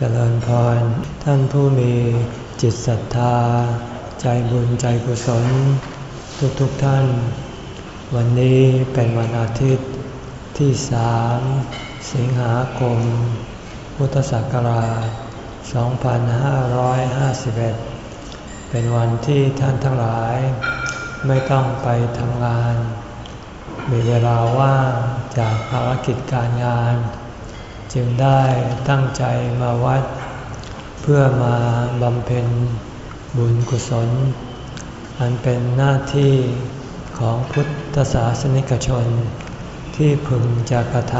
เจริญพร ท่านผู้มีจิตศรัทธา ใจบุญใจกุศล ทุกๆทท่าน วันนี้เป็นวันอาทิตย์ที่สามสิงหาคม พุทธศักราช 2551 เป็นวันที่ท่านทั้งหลาย ไม่ต้องไปทำงาน มีเวลาว่างจากภารกิจการงาน จึงได้ตั้งใจมาวัด เพื่อมาบำเพ็ญบุญกุศล อันเป็นหน้าที่ของพุทธศาสนิกชน ที่พึงจะกระท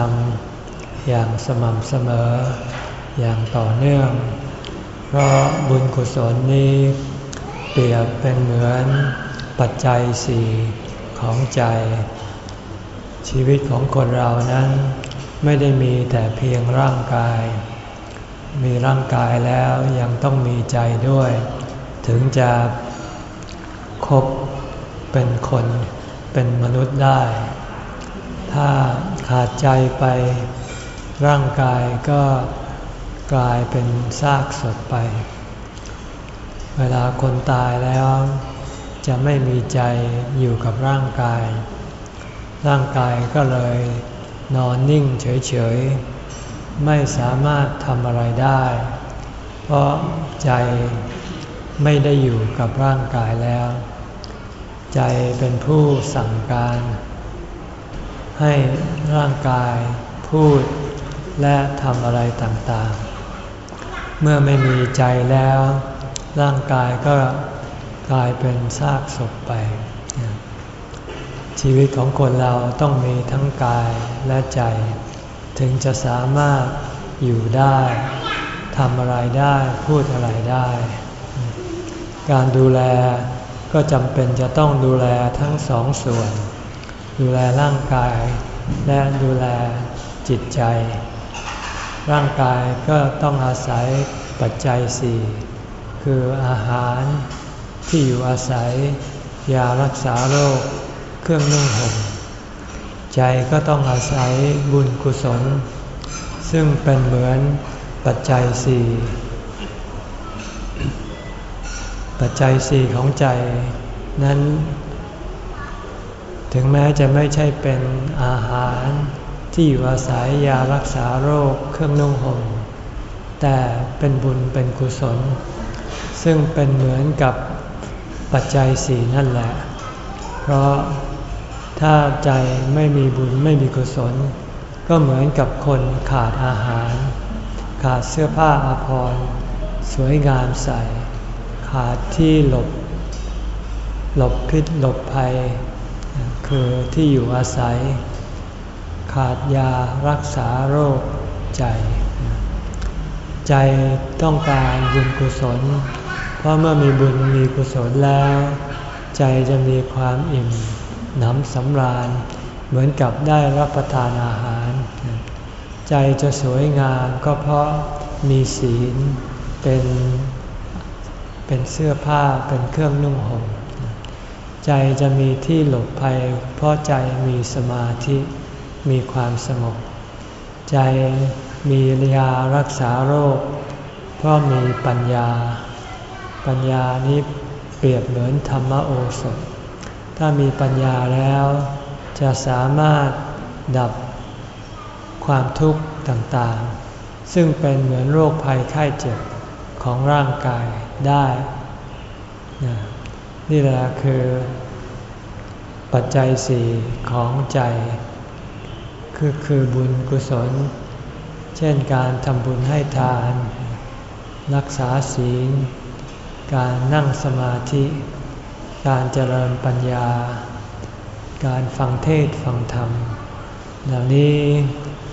ำอย่างสม่ำเสมออย่างต่อเนื่อง เพราะบุญกุศลนี้เปรียบเป็นเหมือนปัจจัยสี่ของใจ ชีวิตของคนเรานั้น ไม่ได้มีแต่เพียงร่างกาย มีร่างกายแล้วยังต้องมีใจด้วย ถึงจะคบเป็นคนเป็นมนุษย์ได้ ถ้าขาดใจไปร่างกายก็กลายเป็นซากศพไป เวลาคนตายแล้ว จะไม่มีใจอยู่กับร่างกาย ร่างกายก็เลย นอนนิ่งเฉยๆ ไม่สามารถทำอะไรได้ เพราะใจไม่ได้อยู่กับร่างกายแล้ว ใจเป็นผู้สั่งการ ให้ร่างกายพูดและทำอะไรต่างๆ เมื่อไม่มีใจแล้ว ร่างกายก็กลายเป็นซากศพไป ชีวิตของคนเราต้องมีทั้งกายและใจ ถึงจะสามารถอยู่ได้ทำอะไรได้พูดอะไรได้ การดูแลก็จำเป็นจะต้องดูแลทั้งสองส่วน ดูแลร่างกาย และดูแลจิตใจ ร่างกายก็ต้องอาศัยปัจจัยสี่คืออาหารที่อยู่อาศัย ยารักษาโรค เครื่องนุ่งห่มใจก็ต้องอาศัยบุญกุศล ซึ่งเป็นเหมือนปัจจัยสี่ปัจจัยสี่ของใจนั้น ถึงแม้จะไม่ใช่เป็นอาหารที่อยู่อาศัยยารักษาโรคเครื่องนุ่งห่มแต่เป็นบุญเป็นกุศล ซึ่งเป็นเหมือนกับปัจจัยสี่นั่นแหละ เพราะ ถ้าใจไม่มีบุญไม่มีกุศล ก็เหมือนกับคนขาดอาหาร ขาดเสื้อผ้าอาภรณ์สวยงามใส่ ขาดที่หลบ หลบพิษหลบภัย คือที่อยู่อาศัย ขาดยารักษาโรคใจ ใจต้องการบุญกุศล เพราะเมื่อมีบุญมีกุศลแล้ว ใจจะมีความอิ่ม หนำสำราญ เหมือนกับได้รับประทานอาหาร ใจจะสวยงามก็เพราะมีศีลเป็นเป็นเสื้อผ้าเป็นเครื่องนุ่งห่มใจจะมีที่หลบภัย เพราะใจมีสมาธิมีความสงบใจมียารักษาโรค เพราะมีปัญญา ปัญญานี้เปรียบเหมือนธรรมโอสถ ถ้ามีปัญญาแล้ว จะสามารถดับความทุกข์ต่างๆ ซึ่งเป็นเหมือนโรคภัยไข้เจ็บของร่างกายได้ นี่แหละคือปัจจัยสี่ของใจ คือคือบุญกุศล เช่นการทำบุญให้ทาน รักษาศีล การนั่งสมาธิ การเจริญปัญญา การฟังเทศฟังธรรม เหล่านี้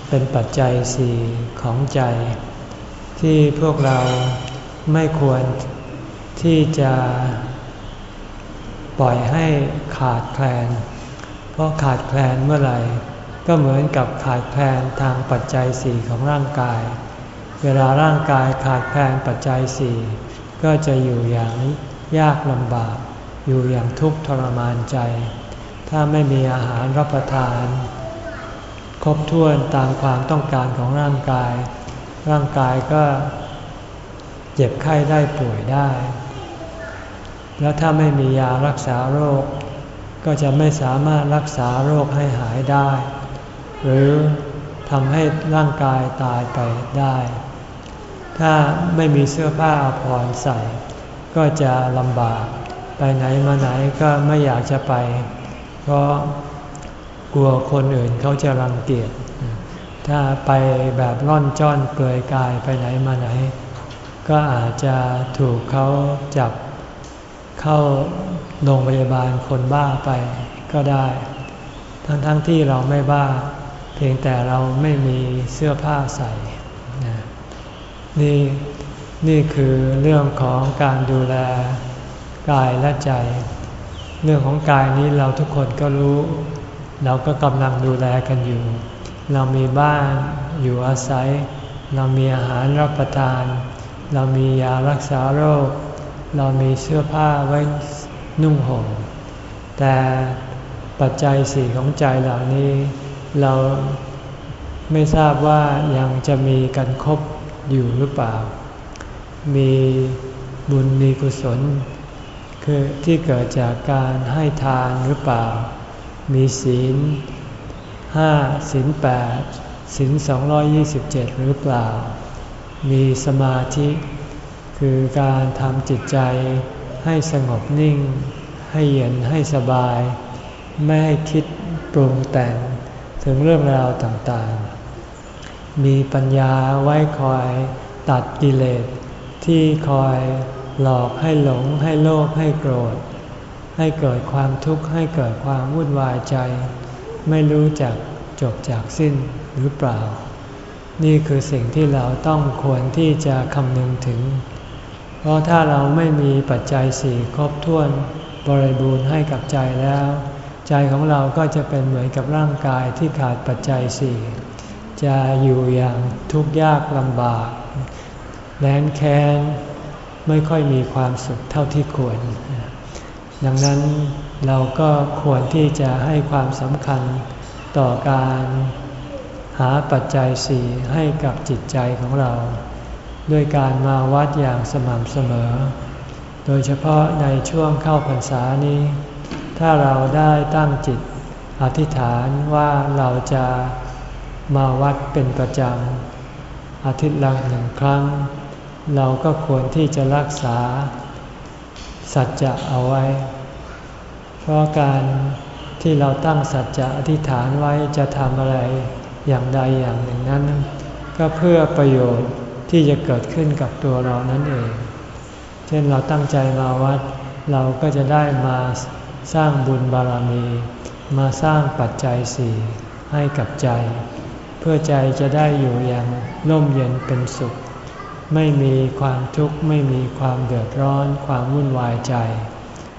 เป็นปัจจัยสี่ของใจ ที่พวกเราไม่ควรที่จะปล่อยให้ขาดแคลน เพราะขาดแคลนเมื่อไหร่ ก็เหมือนกับขาดแคลนทางปัจจัยสี่ของร่างกาย เวลาร่างกายขาดแคลนปัจจัยสี่ก็จะอยู่อย่างยากลำบาก อยู่อย่างทุกข์ทรมานใจ ถ้าไม่มีอาหารรับประทาน ครบถ้วนตามความต้องการของร่างกาย ร่างกายก็เจ็บไข้ได้ป่วยได้ แล้วถ้าไม่มียารักษาโรค ก็จะไม่สามารถรักษาโรคให้หายได้ หรือทำให้ร่างกายตายไปได้ ถ้าไม่มีเสื้อผ้าอภรรใส่ ก็จะลำบาก ไปไหนมาไหนก็ไม่อยากจะไป เพราะกลัวคนอื่นเขาจะรังเกียจ ถ้าไปแบบร่อนจ้อนเปลือยกายไปไหนมาไหน ก็อาจจะถูกเขาจับเข้าโรงพยาบาลคนบ้าไปก็ได้ ทั้งๆทที่เราไม่บ้า เพียงแต่เราไม่มีเสื้อผ้าใส่นี่นี่คือเรื่องของการดูแล กายและใจ เรื่องของกายนี้เราทุกคนก็รู้ เราก็กำลังดูแลกันอยู่ เรามีบ้านอยู่อาศัย เรามีอาหารรับประทาน เรามียารักษาโรค เรามีเสื้อผ้าไว้นุ่งห่มแต่ปัจจัยสี่ของใจเหล่านี้ เราไม่ทราบว่ายังจะมีกันครบอยู่หรือเปล่า มีบุญมีกุศล คือที่เกิดจากการให้ทานหรือเปล่า มีศีลห้าศีลแปดศีลสองยี่สิบเจ็ดหรือเปล่า มีสมาธิ คือการทำจิตใจให้สงบนิ่ง ให้เย็นให้สบาย ไม่ให้คิดปรุงแต่งถึงเรื่องราวต่างๆ มีปัญญาไว้คอยตัดกิเลสที่คอย หลอกให้หลงให้โลภให้โกรธ ให้เกิดความทุกข์ให้เกิดความวุ่นวายใจ ไม่รู้จักจบจากสิ้นหรือเปล่า นี่คือสิ่งที่เราต้องควรที่จะคำนึงถึง เพราะถ้าเราไม่มีปัจจัยสี่ครบถ้วนบริบูรณ์ให้กับใจแล้ว ใจของเราก็จะเป็นเหมือนกับร่างกายที่ขาดปัจจัยสี่จะอยู่อย่างทุกข์ยากลำบากแร้นแค้น ไม่ค่อยมีความสุขเท่าที่ควร ดังนั้นเราก็ควรที่จะให้ความสำคัญต่อการหาปัจจัยสี่ให้กับจิตใจของเรา ด้วยการมาวัดอย่างสม่ำเสมอ โดยเฉพาะในช่วงเข้าพรรษานี้ ถ้าเราได้ตั้งจิตอธิษฐานว่าเราจะมาวัดเป็นประจำอาทิตย์ละหนึ่งครั้ง เราก็ควรที่จะรักษา สัจจะเอาไว้ เพราะการที่เราตั้งสัจจะอธิษฐานไว้จะทำอะไรอย่างใดอย่างหนึ่งนั้น ก็เพื่อประโยชน์ที่จะเกิดขึ้นกับตัวเรานั่นเอง เช่นเราตั้งใจมาวัด เราก็จะได้มาสร้างบุญบารมี มาสร้างปัจจัยสี่ให้กับใจ เพื่อใจจะได้อยู่อย่างร่มเย็นเป็นสุข ไม่มีความทุกข์ไม่มีความเดือดร้อนความวุ่นวายใจ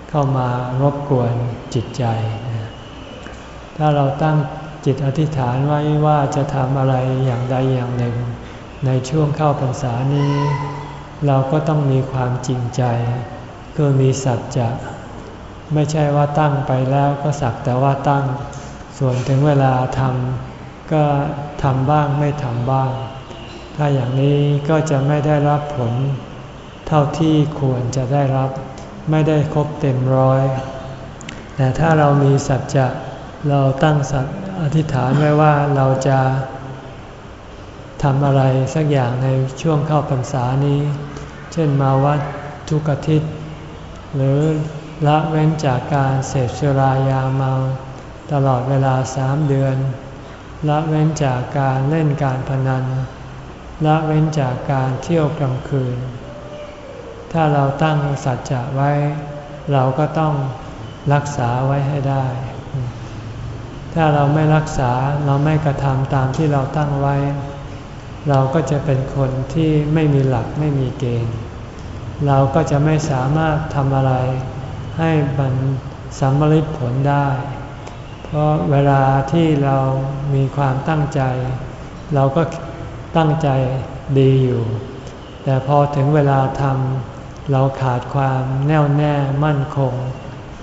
เข้ามารบกวนจิตใจ ถ้าเราตั้งจิตอธิษฐานไว้ว่าจะทำอะไรอย่างใดอย่างหนึ่ง ในช่วงเข้าพรรษานี้ เราก็ต้องมีความจริงใจ คือมีสัจจะไม่ใช่ว่าตั้งไปแล้วก็สักแต่ว่าตั้ง ส่วนถึงเวลาทำก็ทำบ้างไม่ทำบ้าง ถ้าอย่างนี้ก็จะไม่ได้รับผล เท่าที่ควรจะได้รับ ไม่ได้ครบเต็มร้อย แต่ถ้าเรามีสัจจะเราตั้งสัตอธิษฐานไว้ว่าเราจะทำอะไรสักอย่างในช่วงเข้าพรรษานี้ เช่นมาวัดทุกอาทิตย์ หรือละเว้นจากการเสพสุรายาเมา ตลอดเวลาสามเดือน ละเว้นจากการเล่นการพนัน ละเว้นจากการเที่ยวกลางคืน ถ้าเราตั้งสัจจะไว้ เราก็ต้องรักษาไว้ให้ได้ ถ้าเราไม่รักษาเราไม่กระทำตามที่เราตั้งไว้ เราก็จะเป็นคนที่ไม่มีหลักไม่มีเกณฑ์ เราก็จะไม่สามารถทำอะไร ให้มันสำเร็จผลได้ เพราะเวลาที่เรามีความตั้งใจ เราก็ ตั้งใจดีอยู่ แต่พอถึงเวลาทำเราขาดความแน่วแน่มั่นคง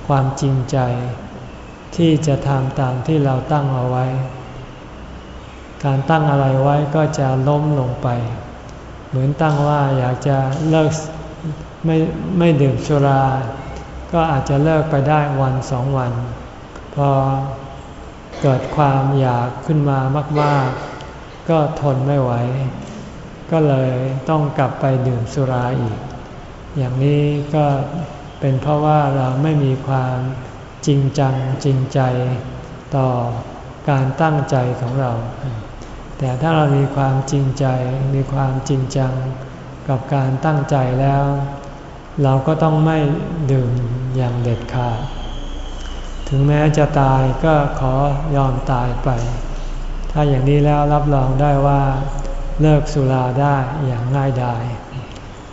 ความจริงใจ ที่จะทำตามที่เราตั้งเอาไว้ การตั้งอะไรไว้ก็จะล้มลงไป เหมือนตั้งว่าอยากจะเลิกไม่ไม่ดื่มสุรา ก็อาจจะเลิกไปได้วันสองวัน พอเกิดความอยากขึ้นมามาก ๆ ก็ทนไม่ไหว ก็เลยต้องกลับไปดื่มสุราอีก อย่างนี้ก็เป็นเพราะว่าเราไม่มีความจริงจังจริงใจต่อการตั้งใจของเรา แต่ถ้าเรามีความจริงใจมีความจริงจังกับการตั้งใจแล้ว เราก็ต้องไม่ดื่มอย่างเด็ดขาด ถึงแม้จะตายก็ขอยอมตายไป ถ้าอย่างนี้แล้วรับรองได้ว่าเลิกสุราได้อย่างง่ายดาย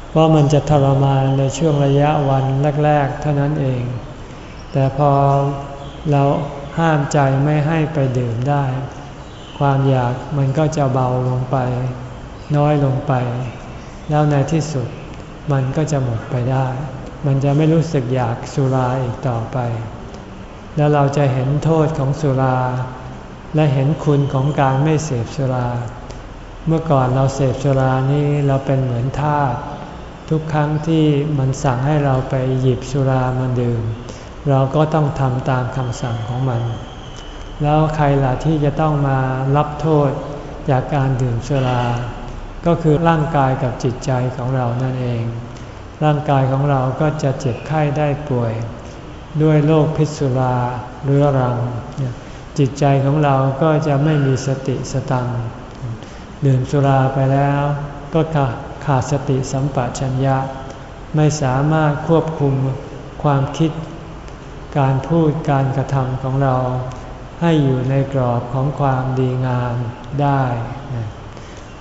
เพราะมันจะทรมานในช่วงระยะวันแรก ๆ เท่านั้นเอง แต่พอเราห้ามใจไม่ให้ไปดื่มได้ ความอยากมันก็จะเบาลงไป น้อยลงไป แล้วในที่สุดมันก็จะหมดไปได้ มันจะไม่รู้สึกอยากสุราอีกต่อไป แล้วเราจะเห็นโทษของสุรา และเห็นคุณของการไม่เสพสุรา เมื่อก่อนเราเสพสุรานี้เราเป็นเหมือนทาสทุกครั้งที่มันสั่งให้เราไปหยิบสุรามาดื่ม เราก็ต้องทำตามคำสั่งของมัน แล้วใครล่ะที่จะต้องมารับโทษจากการดื่มสุรา ก็คือร่างกายกับจิตใจของเรานั่นเอง ร่างกายของเราก็จะเจ็บไข้ได้ป่วย ด้วยโรคพิษสุราเรื้อรัง จิตใจของเราก็จะไม่มีสติสตังดื่มสุราไปแล้ว ก็ขาดสติสัมปชัญญะ ไม่สามารถควบคุมความคิด การพูดการกระทำของเรา ให้อยู่ในกรอบของความดีงามได้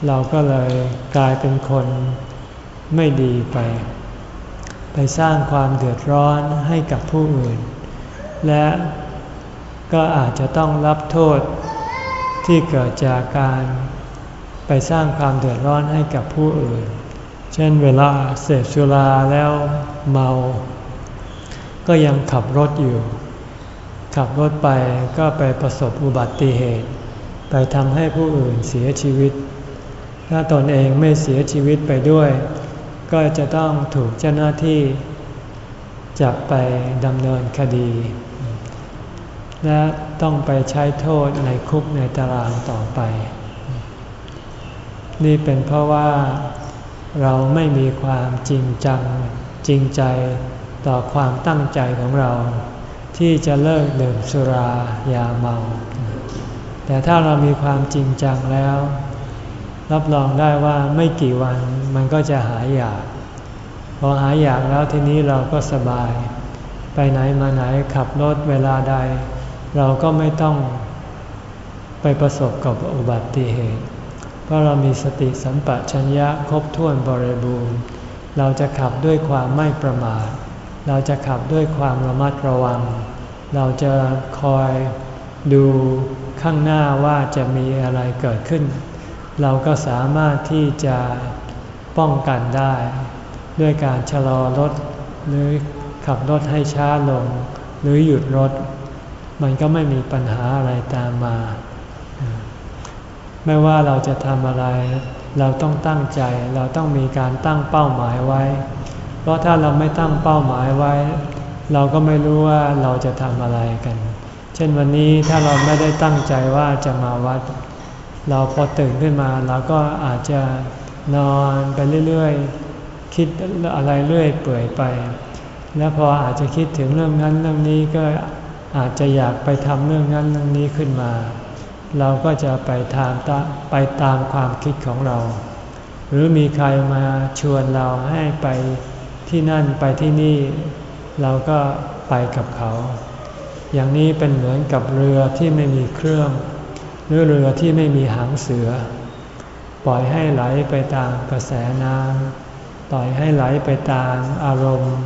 เราก็เลยกลายเป็นคนไม่ดีไป ไปสร้างความเดือดร้อนให้กับผู้อื่น และ ก็อาจจะต้องรับโทษที่เกิดจากการไปสร้างความเดือดร้อนให้กับผู้อื่น เช่นเวลาเสพสุราแล้วเมา ก็ยังขับรถอยู่ ขับรถไปก็ไปประสบอุบัติเหตุ ไปทำให้ผู้อื่นเสียชีวิต ถ้าตนเองไม่เสียชีวิตไปด้วย ก็จะต้องถูกเจ้าหน้าที่จับไปดำเนินคดี และต้องไปใช้โทษในคุกในตารางต่อไป นี่เป็นเพราะว่าเราไม่มีความจริงจังจริงใจต่อความตั้งใจของเรา ที่จะเลิกดื่มสุรายาเมา แต่ถ้าเรามีความจริงจังแล้ว รับรองได้ว่าไม่กี่วันมันก็จะหายอยาก พอหายอยากแล้วทีนี้เราก็สบาย ไปไหนมาไหนขับรถเวลาใด เราก็ไม่ต้องไปประสบกับอุบัติเหตุ เพราะเรามีสติสัมปชัญญะครบถ้วนบริบูรณ์ เราจะขับด้วยความไม่ประมาท เราจะขับด้วยความระมัดระวัง เราจะคอยดูข้างหน้าว่าจะมีอะไรเกิดขึ้น เราก็สามารถที่จะป้องกันได้ ด้วยการชะลอรถหรือขับรถให้ช้าลง หรือหยุดรถ มันก็ไม่มีปัญหาอะไรตามมา ไม่ว่าเราจะทำอะไร เราต้องตั้งใจ เราต้องมีการตั้งเป้าหมายไว้ เพราะถ้าเราไม่ตั้งเป้าหมายไว้ เราก็ไม่รู้ว่าเราจะทำอะไรกัน เช่นวันนี้ถ้าเราไม่ได้ตั้งใจว่าจะมาวัด เราพอตื่นขึ้นมาเราก็อาจจะนอนไปเรื่อยๆ คิดอะไรเรื่อยเปื่อยไป แล้วพออาจจะคิดถึงเรื่องนั้นเรื่องนี้ก็ อาจจะอยากไปทำเรื่องนั้นเรื่องนี้ขึ้นมา เราก็จะไปทางไปตามความคิดของเรา หรือมีใครมาชวนเราให้ไปที่นั่นไปที่นี่ เราก็ไปกับเขา อย่างนี้เป็นเหมือนกับเรือที่ไม่มีเครื่อง หรือเรือที่ไม่มีหางเสือ ปล่อยให้ไหลไปตามกระแสน้ำปล่อยให้ไหลไปตามอารมณ์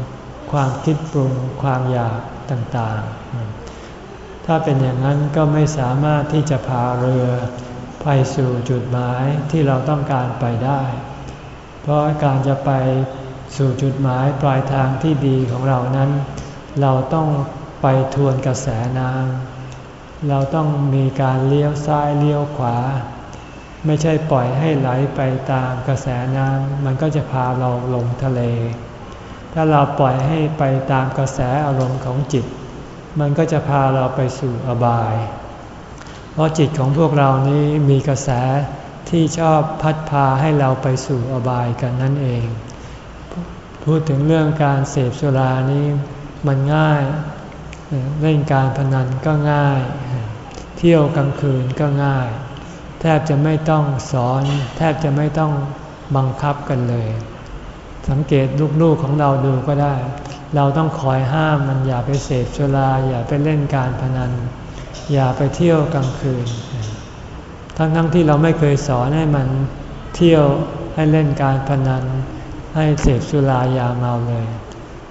ความคิดปรุงความอยาก ต่างๆ ถ้าเป็นอย่างนั้นก็ไม่สามารถที่จะพาเรือไปสู่จุดหมายที่เราต้องการไปได้ เพราะการจะไปสู่จุดหมายปลายทางที่ดีของเรานั้น เราต้องไปทวนกระแสน้ำเราต้องมีการเลี้ยวซ้ายเลี้ยวขวา ไม่ใช่ปล่อยให้ไหลไปตามกระแสน้ำมันก็จะพาเราลงทะเล ถ้าเราปล่อยให้ไปตามกระแสอารมณ์ของจิต มันก็จะพาเราไปสู่อบาย เพราะจิตของพวกเรานี้มีกระแสที่ชอบพัดพาให้เราไปสู่อบายกันนั่นเอง พูดถึงเรื่องการเสพสุรานี้มันง่าย เล่นการพนันก็ง่าย เที่ยวกลางคืนก็ง่าย แทบจะไม่ต้องสอน แทบจะไม่ต้องบังคับกันเลย สังเกตลูกๆของเราดูก็ได้ เราต้องคอยห้ามมันอย่าไปเสพสุราอย่าไปเล่นการพนัน อย่าไปเที่ยวกลางคืน ทั้งๆทที่เราไม่เคยสอนให้มันเที่ยวให้เล่นการพนัน ให้เสพสุรายาเมาเลย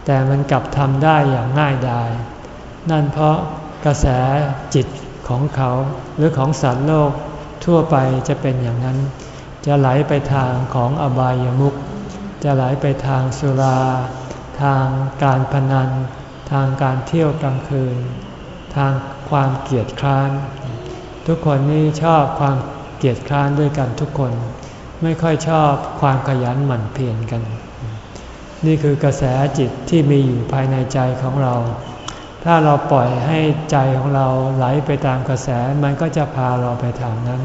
แต่มันกลับทำได้อย่างง่ายดาย นั่นเพราะกระแสจิตของเขาหรือของสัตว์โลกทั่วไปจะเป็นอย่างนั้น จะไหลไปทางของอบายามุข จะไหลไปทางสุรา ทางการพนัน ทางการเที่ยวกลางคืน ทางความเกียดคร้าน ทุกคนนี่ชอบความเกียดคร้านด้วยกันทุกคน ไม่ค่อยชอบความขยันหมั่นเพียรกัน นี่คือกระแสจิตที่มีอยู่ภายในใจของเรา ถ้าเราปล่อยให้ใจของเราไหลไปตามกระแสมันก็จะพาเราไปทางนั้น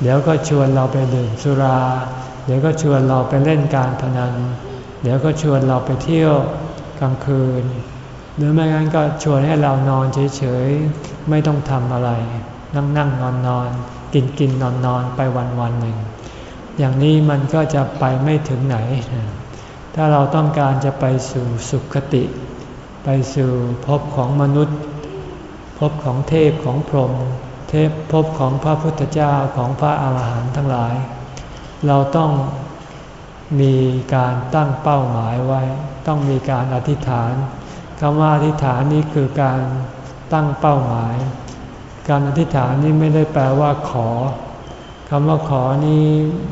เดี๋ยวก็ชวนเราไปดื่มสุรา เดี๋ยวก็ชวนเราไปเล่นการพนัน เดี๋ยวก็ชวนเราไปเที่ยวกลางคืน หรือไม่งั้นก็ชวนให้เรานอนเฉยๆ ไม่ต้องทำอะไร นั่งนั่งนอนนอนกินกินนอนนอนไปวันวันหนึ่ง อย่างนี้มันก็จะไปไม่ถึงไหน ถ้าเราต้องการจะไปสู่สุขติ ไปสู่ภพของมนุษย์ภพของเทพของพรหมเทพภพของพระพุทธเจ้าของพระอาหารหันต์ทั้งหลาย เราต้องมีการตั้งเป้าหมายไว้ ต้องมีการอธิษฐานคำว่าอธิษฐานนี้คือการตั้งเป้าหมาย การอธิษฐานนี้ไม่ได้แปลว่าขอคำว่าขอนี้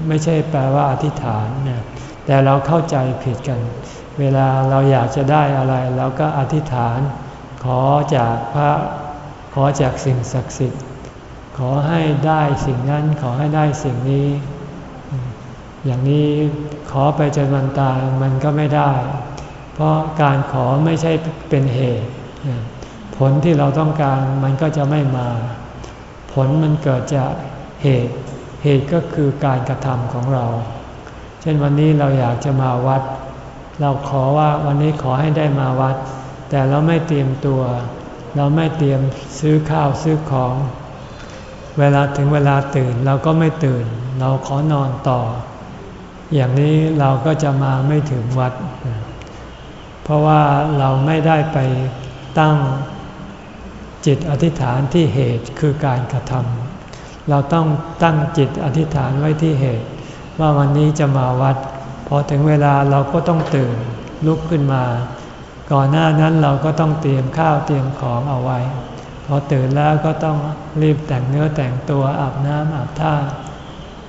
ไม่ใช่แปลว่าอธิษฐานนี่ยแต่เราเข้าใจผิดกัน เวลาเราอยากจะได้อะไรเราก็อธิษฐาน ขอจากพระขอจากสิ่งศักดิ์สิทธิ์ ขอให้ได้สิ่งนั้นขอให้ได้สิ่งนี้ อย่างนี้ขอไปจนวันตายมันก็ไม่ได้ เพราะการขอไม่ใช่เป็นเหตุ ผลที่เราต้องการมันก็จะไม่มา ผลมันเกิดจากเหตุ เหตุก็คือการกระทำของเรา เช่นวันนี้เราอยากจะมาวัด เราขอว่าวันนี้ขอให้ได้มาวัด แต่เราไม่เตรียมตัว เราไม่เตรียมซื้อข้าวซื้อของ เวลาถึงเวลาตื่นเราก็ไม่ตื่น เราขอนอนต่อ อย่างนี้เราก็จะมาไม่ถึงวัด เพราะว่าเราไม่ได้ไปตั้งจิตอธิษฐานที่เหตุคือการกระทำเราต้องตั้งจิตอธิษฐานไว้ที่เหตุ ว่าวันนี้จะมาวัดพอถึงเวลาเราก็ต้องตื่นลุกขึ้นมา ก่อนหน้านั้นเราก็ต้องเตรียมข้าวเตรียมของเอาไว้ พอตื่นแล้วก็ต้องรีบแต่งเนื้อแต่งตัวอาบน้ำอาบท่า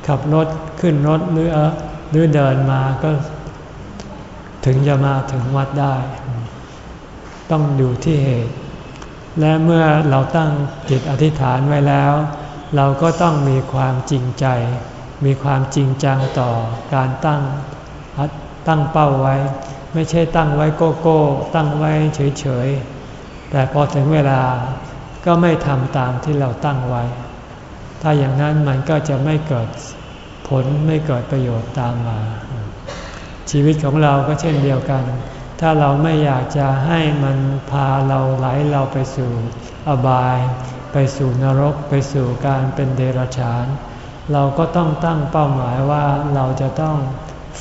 ขับรถขึ้นรถหรือ หรือเดินมาก็ถึงจะมาถึงวัดได้ ต้องดูที่เหตุ และเมื่อเราตั้งจิตอธิษฐานไว้แล้ว เราก็ต้องมีความจริงใจ มีความจริงจังต่อการตั้งตั้งเป้าไว้ ไม่ใช่ตั้งไว้โก้โก้ตั้งไว้เฉยๆ แต่พอถึงเวลาก็ไม่ทำตามที่เราตั้งไว้ ถ้าอย่างนั้นมันก็จะไม่เกิด ผลไม่เกิดประโยชน์ตามมา ชีวิตของเราก็เช่นเดียวกัน ถ้าเราไม่อยากจะให้มันพาเราไหลเราไปสู่อบาย ไปสู่นรก ไปสู่การเป็นเดรัจฉาน เราก็ต้องตั้งเป้าหมายว่าเราจะต้อง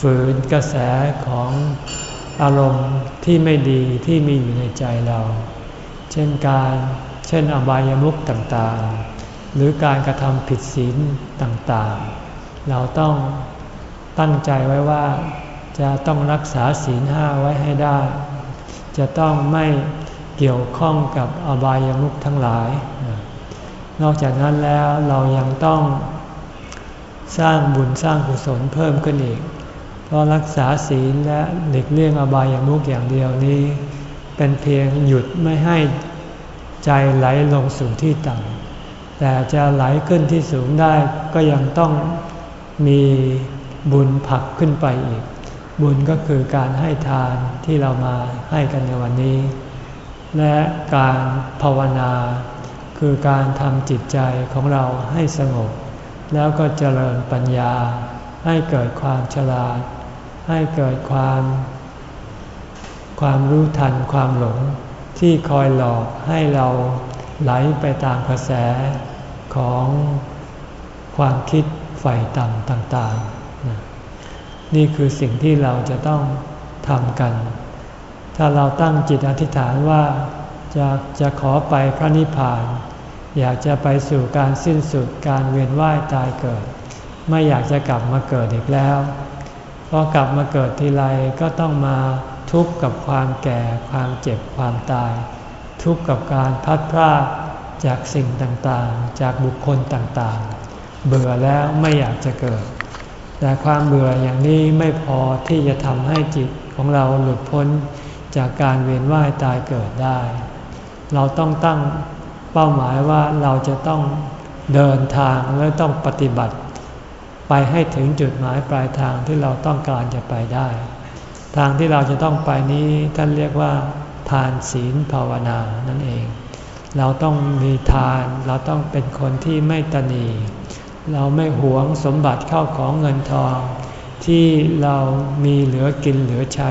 ฝืนกระแสของอารมณ์ที่ไม่ดีที่มีอยู่ในใจเรา เช่นการเช่นอบายามุขต่างๆ หรือการกระทำผิดศีลต่างๆ เราต้องตั้งใจไว้ว่าจะต้องรักษาศีลห้าไว้ให้ได้ จะต้องไม่เกี่ยวข้องกับอบายามุขทั้งหลาย นอกจากนั้นแล้วเรายังต้องสร้างบุญสร้างกุศลเพิ่มขึ้นอีก เพราะรักษาศีลและเด็กเลี่ยงอบายามุกอย่างเดียวนี้ เป็นเพียงหยุดไม่ให้ใจไหลลงสู่ที่ต่ำแต่จะไหลขึ้นที่สูงได้ก็ยังต้อง มีบุญผักขึ้นไปอีก บุญก็คือการให้ทานที่เรามาให้กันในวันนี้ และการภาวนา คือการทำจิตใจของเราให้สงบ แล้วก็เจริญปัญญา ให้เกิดความฉลาด ให้เกิดความ ความรู้ทันความหลง ที่คอยหลอกให้เราไหลไปตามกระแสของความคิด ฝ่ายต่ำต่างๆ นี่คือสิ่งที่เราจะต้องทำกัน ถ้าเราตั้งจิตอธิษฐานว่าจะจะขอไปพระนิพพาน อยากจะไปสู่การสิ้นสุดการเวียนว่ายตายเกิด ไม่อยากจะกลับมาเกิดอีกแล้วพอกลับมาเกิดทีไรก็ต้องมาทุกข์กับความแก่ความเจ็บความตาย ทุกข์กับการพัดพรากจากสิ่งต่างๆ จากบุคคลต่างๆ เบื่อแล้วไม่อยากจะเกิด แต่ความเบื่ออย่างนี้ไม่พอที่จะทำให้จิตของเราหลุดพ้นจากการเวียนว่ายตายเกิดได้ เราต้องตั้งเป้าหมายว่าเราจะต้องเดินทางและต้องปฏิบัติ ไปให้ถึงจุดหมายปลายทางที่เราต้องการจะไปได้ ทางที่เราจะต้องไปนี้ท่านเรียกว่า ทานศีลภาวนานั่นเอง เราต้องมีทานเราต้องเป็นคนที่ไม่ตนี เราไม่หวงสมบัติเข้าของเงินทอง ที่เรามีเหลือกินเหลือใช้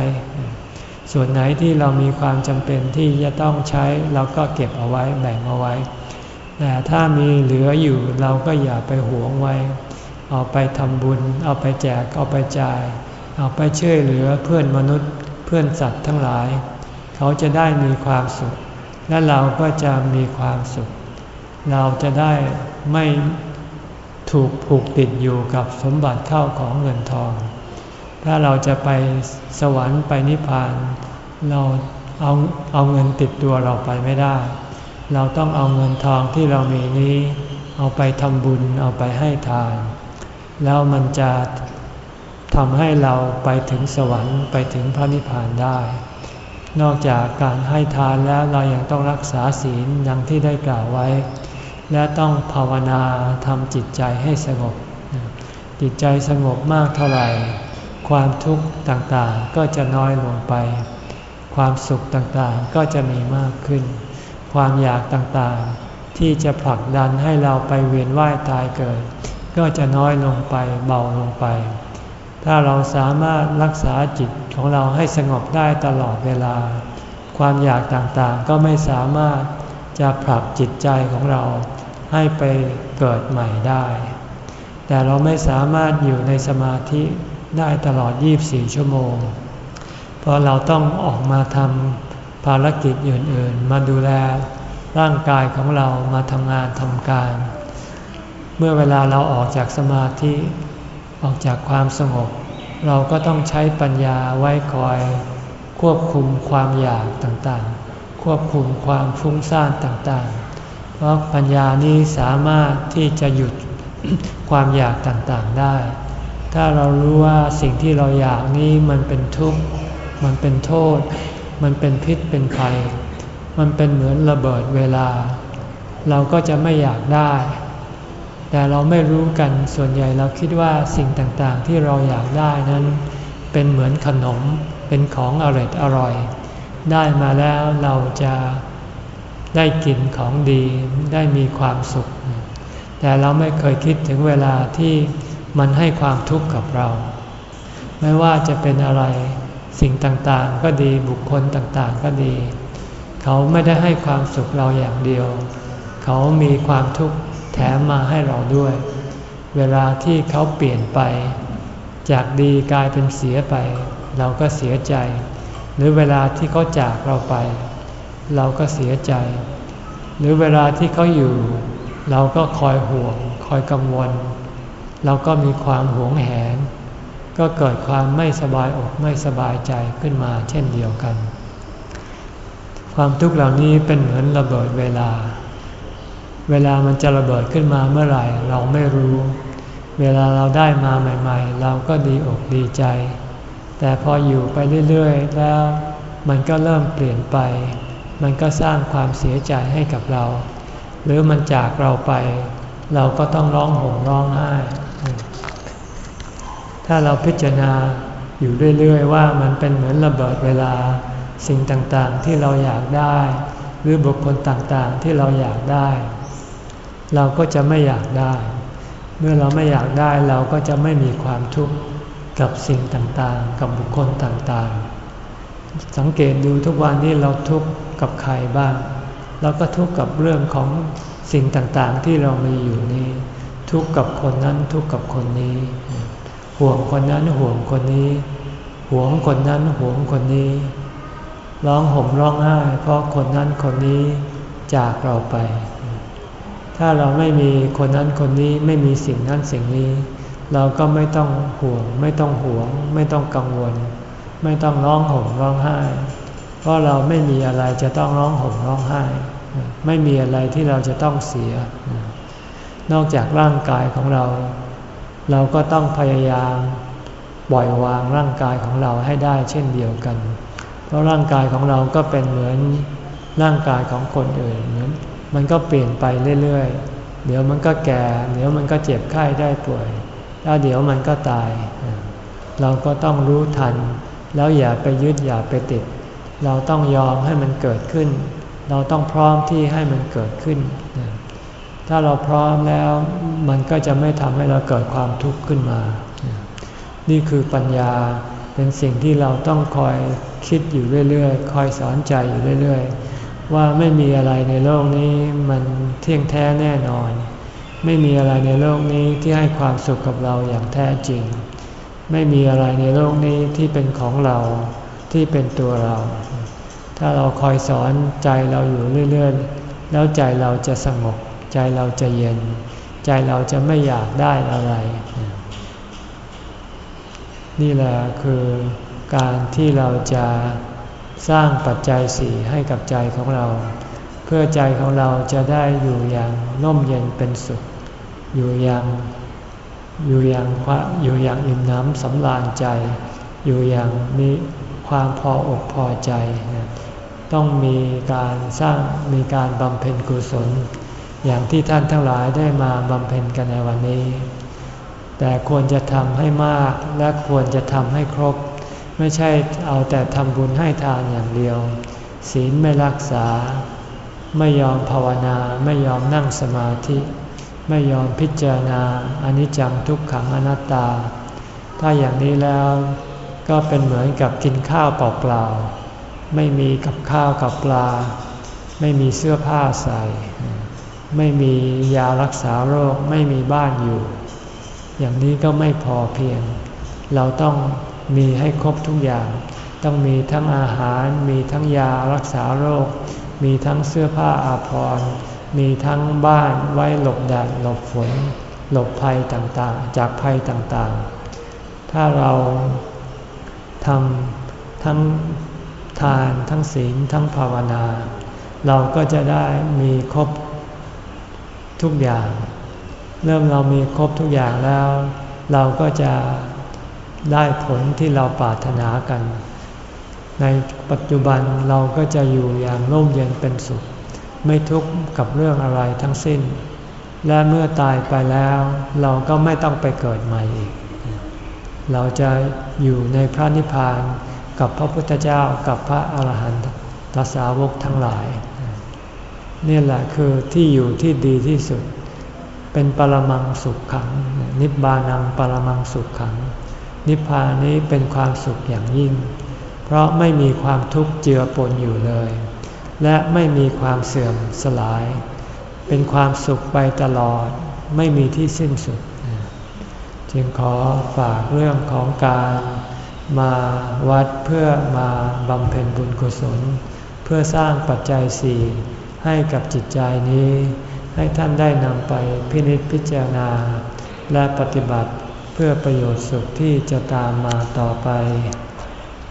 ส่วนไหนที่เรามีความจำเป็นที่จะต้องใช้เราก็เก็บเอาไว้แบ่งเอาไว้ แต่ถ้ามีเหลืออยู่เราก็อย่าไปหวงไว้ เอาไปทำบุญ เอาไปแจกเอาไปจ่าย เอาไปช่วยเหลือเพื่อนมนุษย์เพื่อนสัตว์ทั้งหลาย เขาจะได้มีความสุข และเราก็จะมีความสุข เราจะได้ไม่ ถูกผูกติดอยู่กับสมบัติเข้าของเงินทอง ถ้าเราจะไปสวรรค์ไปนิพพาน เราเอาเอาเงินติดตัวเราไปไม่ได้ เราต้องเอาเงินทองที่เรามีนี้ เอาไปทำบุญเอาไปให้ทาน แล้วมันจะทำให้เราไปถึงสวรรค์ไปถึงพระนิพพานได้ นอกจากการให้ทานแล้วเรายัางต้องรักษาศีลอย่างที่ได้กล่าวไว้ และต้องภาวนาทำจิตใจให้สงบ จิตใจสงบมากเท่าไหร่ ความทุกข์ต่างๆก็จะน้อยลงไป ความสุขต่างๆก็จะมีมากขึ้น ความอยากต่างๆ ที่จะผลักดันให้เราไปเวียนว่ายตายเกิด ก็จะน้อยลงไปเบาลงไป ถ้าเราสามารถรักษาจิตของเราให้สงบได้ตลอดเวลา ความอยากต่างๆก็ไม่สามารถ จะผลักจิตใจของเราให้ไปเกิดใหม่ได้ แต่เราไม่สามารถอยู่ในสมาธิได้ตลอด 24 ชั่วโมง เพราะเราต้องออกมาทำภารกิจอื่นๆ มาดูแลร่างกายของเรามาทำงานทำการ เมื่อเวลาเราออกจากสมาธิออกจากความสงบ เราก็ต้องใช้ปัญญาไว้คอยควบคุมความอยากต่างๆ ควบคุมความฟุ้งซ่านต่างๆ เพราะปัญญานี้สามารถที่จะหยุดความอยากต่างๆได้ ถ้าเรารู้ว่าสิ่งที่เราอยากนี้มันเป็นทุกข์ มันเป็นโทษ มันเป็นพิษเป็นภัย มันเป็นเหมือนระเบิดเวลา เราก็จะไม่อยากได้ แต่เราไม่รู้กันส่วนใหญ่เราคิดว่าสิ่งต่างๆที่เราอยากได้นั้น เป็นเหมือนขนม เป็นของอร่อยอร่อย ได้มาแล้วเราจะได้กินของดีได้มีความสุข แต่เราไม่เคยคิดถึงเวลาที่มันให้ความทุกข์กับเรา ไม่ว่าจะเป็นอะไรสิ่งต่างๆ ก็ดีบุคคลต่างๆ ก็ดี เขาไม่ได้ให้ความสุขเราอย่างเดียว เขามีความทุกข์แถมมาให้เราด้วย เวลาที่เขาเปลี่ยนไป จากดีกลายเป็นเสียไป เราก็เสียใจ หรือเวลาที่เขาจากเราไป เราก็เสียใจ หรือเวลาที่เขาอยู่ เราก็คอยห่วง คอยกังวล เราก็มีความหวงแหน ก็เกิดความไม่สบายอกไม่สบายใจขึ้นมาเช่นเดียวกัน ความทุกข์เหล่านี้เป็นเหมือนระเบิดเวลา เวลามันจะระเบิดขึ้นมาเมื่อไหร่ เราไม่รู้ เวลาเราได้มาใหม่ ๆ เราก็ดีอกดีใจ แต่พออยู่ไปเรื่อยๆ แล้วมันก็เริ่มเปลี่ยนไป มันก็สร้างความเสียใจให้กับเรา หรือมันจากเราไป เราก็ต้องร้องห่มร้องไห้ ถ้าเราพิจารณาอยู่เรื่อยๆ ว่ามันเป็นเหมือนระเบิดเวลา สิ่งต่างๆที่เราอยากได้ หรือบุคคลต่างๆที่เราอยากได้ เราก็จะไม่อยากได้ เมื่อเราไม่อยากได้เราก็จะไม่มีความทุกข์ กับสิ่งต่างๆ กับบุคคลต่างๆ สังเกตดูทุกวันนี้เราทุกข์กับใครบ้าง เราก็ทุกข์กับเรื่องของสิ่งต่างๆ ที่เรามีอยู่นี้ ทุกข์กับคนนั้นทุกข์กับคนนี้ ห่วงคนนั้นห่วงคนนี้ ห่วงคนนั้นห่วงคนนี้ ร้องห่มร้องไห้เพราะคนนั้นคนนี้จากเราไป ถ้าเราไม่มีคนนั้นคนนี้ไม่มีสิ่งนั้นสิ่งนี้ เราก็ไม่ต้องห่วง ไม่ต้องห่วง ไม่ต้องกังวล ไม่ต้องร้องห่มร้องไห้ เพราะเราไม่มีอะไรจะต้องร้องห่มร้องไห้ ไม่มีอะไรที่เราจะต้องเสีย นอกจากร่างกายของเรา เราก็ต้องพยายามปล่อยวางร่างกายของเราให้ได้เช่นเดียวกัน เพราะร่างกายของเราก็เป็นเหมือนร่างกายของคนอื่นเหมือนมันก็เปลี่ยนไปเรื่อยๆ เดี๋ยวมันก็แก่ เดี๋ยวมันก็เจ็บไข้ได้ป่วย แล้วเดี๋ยวมันก็ตาย เราก็ต้องรู้ทัน แล้วอย่าไปยึดอย่าไปติด เราต้องยอมให้มันเกิดขึ้น เราต้องพร้อมที่ให้มันเกิดขึ้น ถ้าเราพร้อมแล้วมันก็จะไม่ทำให้เราเกิดความทุกข์ขึ้นมา นี่คือปัญญาเป็นสิ่งที่เราต้องคอยคิดอยู่เรื่อยๆ คอยสอนใจอยู่เรื่อยๆ ว่าไม่มีอะไรในโลกนี้มันเที่ยงแท้แน่นอน ไม่มีอะไรในโลกนี้ที่ให้ความสุขกับเราอย่างแท้จริง ไม่มีอะไรในโลกนี้ที่เป็นของเราที่เป็นตัวเรา ถ้าเราคอยสอนใจเราอยู่เรื่อยๆ แล้วใจเราจะสงบ ใจเราจะเย็น ใจเราจะไม่อยากได้อะไร นี่แหละคือการที่เราจะสร้างปัจจัยสี่ให้กับใจของเรา เพื่อใจของเราจะได้อยู่อย่างน่มเย็นเป็นสุข อยู่อย่างอยู่อย่างอยู่อย่างอิ่มน้ำสำราญใจ อยู่อย่างมีความพออกพอใจ ต้องมีการสร้างมีการบำเพ็ญกุศล อย่างที่ท่านทั้งหลายได้มาบำเพ็ญกันในวันนี้ แต่ควรจะทำให้มากและควรจะทำให้ครบ ไม่ใช่เอาแต่ทำบุญให้ทานอย่างเดียว ศีลไม่รักษา ไม่ยอมภาวนา ไม่ยอมนั่งสมาธิ ไม่ยอมพิจารณาอนิจจังทุกขังอนัตตา ถ้าอย่างนี้แล้วก็เป็นเหมือนกับกินข้าวเปล่าๆ ไม่มีกับข้าวกับปลา ไม่มีเสื้อผ้าใส่ ไม่มียารักษาโรค ไม่มีบ้านอยู่ อย่างนี้ก็ไม่พอเพียง เราต้องมีให้ครบทุกอย่าง ต้องมีทั้งอาหาร มีทั้งยารักษาโรค มีทั้งเสื้อผ้าอาภรณ์มีทั้งบ้านไว้หลบแดดหลบฝน หลบภัยต่างๆ จากภัยต่างๆ ถ้าเราทำทั้งทานทั้งศีลทั้งภาวนา เราก็จะได้มีครบทุกอย่าง เริ่มเรามีครบทุกอย่างแล้ว เราก็จะได้ผลที่เราปรารถนากัน ในปัจจุบันเราก็จะอยู่อย่างร่มเย็นเป็นสุข ไม่ทุกข์กับเรื่องอะไรทั้งสิ้น และเมื่อตายไปแล้ว เราก็ไม่ต้องไปเกิดใหม่อีก เราจะอยู่ในพระนิพพานกับพระพุทธเจ้ากับพระอาหารหันตสาวกทั้งหลาย นี่แหละคือที่อยู่ที่ดีที่สุด เป็นปรมังสุขขัง นิบานังปรมังสุขขัง นิพพานนี้เป็นความสุขอย่างยิ่ง เพราะไม่มีความทุกข์เจือปนอยู่เลย และไม่มีความเสื่อมสลาย เป็นความสุขไปตลอด ไม่มีที่สิ้นสุด จึงขอฝากเรื่องของการมาวัดเพื่อมาบำเพ็ญบุญกุศล เพื่อสร้างปัจจัยสี่ให้กับจิตใจนี้ ให้ท่านได้นำไปพินิจพิจารณา และปฏิบัติเพื่อประโยชน์สุขที่จะตามมาต่อไป